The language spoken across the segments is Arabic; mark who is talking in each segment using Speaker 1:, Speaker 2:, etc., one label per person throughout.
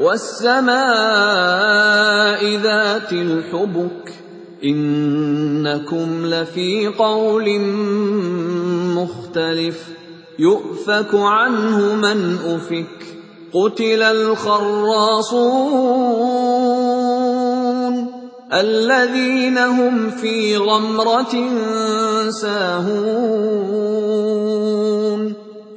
Speaker 1: وَالسَّمَاءِ ذَاتِ الْحُبُكِ إِنَّكُمْ لَفِي قَوْلٍ مُّخْتَلِفٍ يُؤْفَكُ عَنْهُ مَنْ أُفِكَ قُتِلَ الْخَرَّاصُونَ الَّذِينَ هُمْ فِي غَمْرَةٍ سَاهُونَ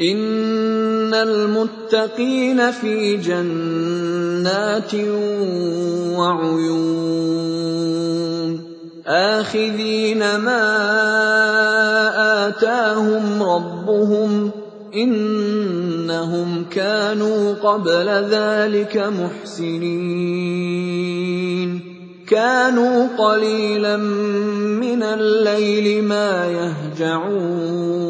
Speaker 1: إِنَّ الْمُتَّقِينَ فِي جَنَّاتٍ وَعُيُونٍ آخِذِينَ مَا آتَاهُمْ رَبُّهُمْ ۚ إِنَّهُمْ كَانُوا قَبْلَ ذَٰلِكَ مُحْسِنِينَ كَانُوا قَلِيلًا مِّنَ اللَّيْلِ مَا يَهْجَعُونَ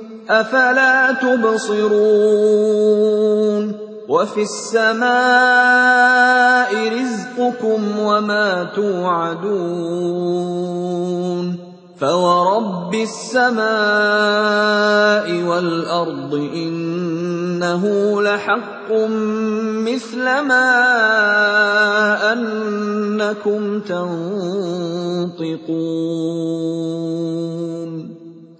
Speaker 1: أَفَلَا تُبْصِرُونَ وَفِي السَّمَاءِ رِزْقُكُمْ وَمَا تُوعَدُونَ فَوَرَبِّ السَّمَاءِ وَالْأَرْضِ إِنَّهُ لَحَقٌّ مِّثْلَ مَا أَنَّكُمْ تَنطِقُونَ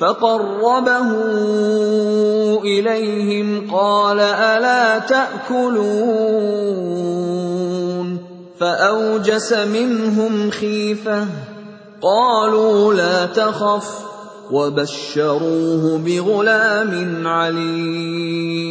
Speaker 1: فَقَرَّبَهُ إِلَيْهِمْ قَالَ أَلَا تَأْكُلُونَ فَأَوْجَسَ مِنْهُمْ خِيفَةً ۖ قَالُوا لَا تَخَفْ وَبَشَّرُوهُ بِغُلَامٍ عَلِيمٍ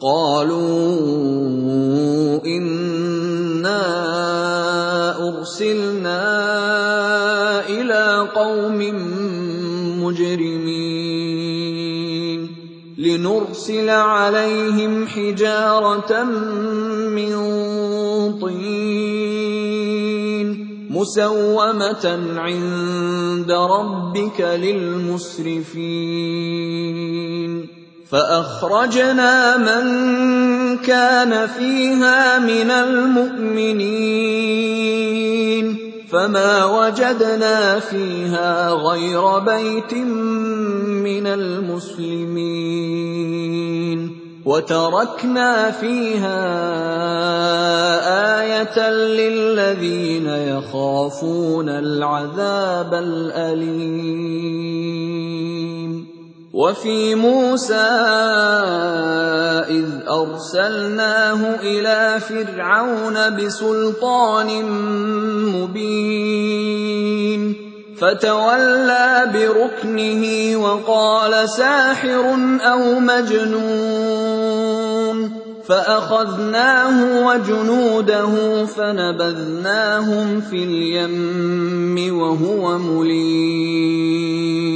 Speaker 1: قَالُوا إِنَّا أُرْسِلْنَا إِلَىٰ قَوْمٍ مُّجْرِمِينَ لِنُرْسِلَ عَلَيْهِمْ حِجَارَةً مِّن طِينٍ مُّسَوَّمَةً عِندَ رَبِّكَ لِلْمُسْرِفِينَ فَأَخْرَجْنَا مَن كَانَ فِيهَا مِنَ الْمُؤْمِنِينَ فَمَا وَجَدْنَا فِيهَا غَيْرَ بَيْتٍ مِّنَ الْمُسْلِمِينَ وَتَرَكْنَا فِيهَا آيَةً لِّلَّذِينَ يَخَافُونَ الْعَذَابَ الْأَلِيمَ وفي موسى إذ أرسلناه إلى فرعون بسلطان مبين فتولى بركنه وقال ساحر أو مجنون فأخذناه وجنوده فنبذناهم في اليم وهو مليم.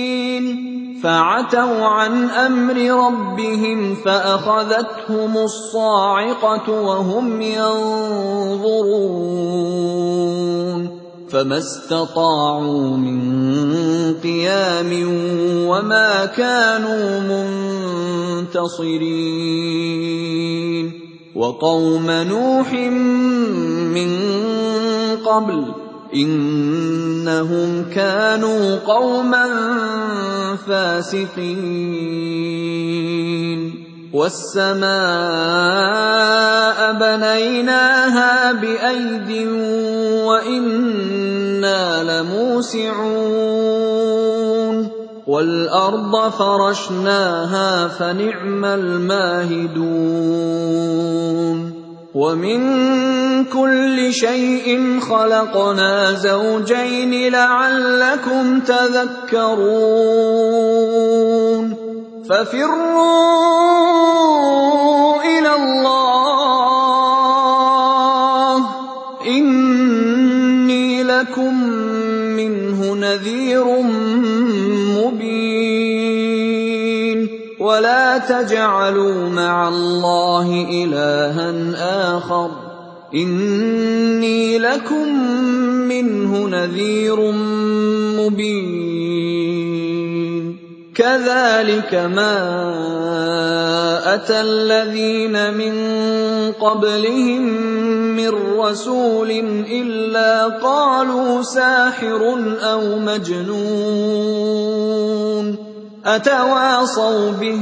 Speaker 1: فعتوا عن أمر ربهم فأخذتهم الصاعقة وهم ينظرون فما استطاعوا من قيام وما كانوا منتصرين وقوم نوح من قبل إنهم كانوا قوما فاسقين. والسماء بنيناها بأيد وإنا لموسعون. والأرض فرشناها فنعم الماهدون. ومن كل شيء خلقنا زوجين لعلكم تذكرون ففروا إلى الله. إني لكم منه نذير ولا تجعلوا مع الله إلها آخر. اني لكم منه نذير مبين. كذلك ما اتى الذين من قبلهم من رسول الا قالوا ساحر أو مجنون. أتواصوا به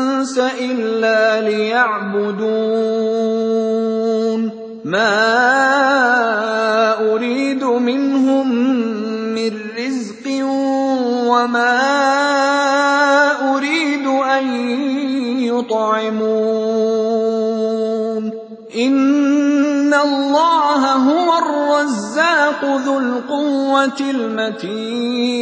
Speaker 1: إلا ليعبدون. ما أريد منهم من رزق وما أريد أن يطعمون. إن الله هو الرزاق ذو القوة المتين.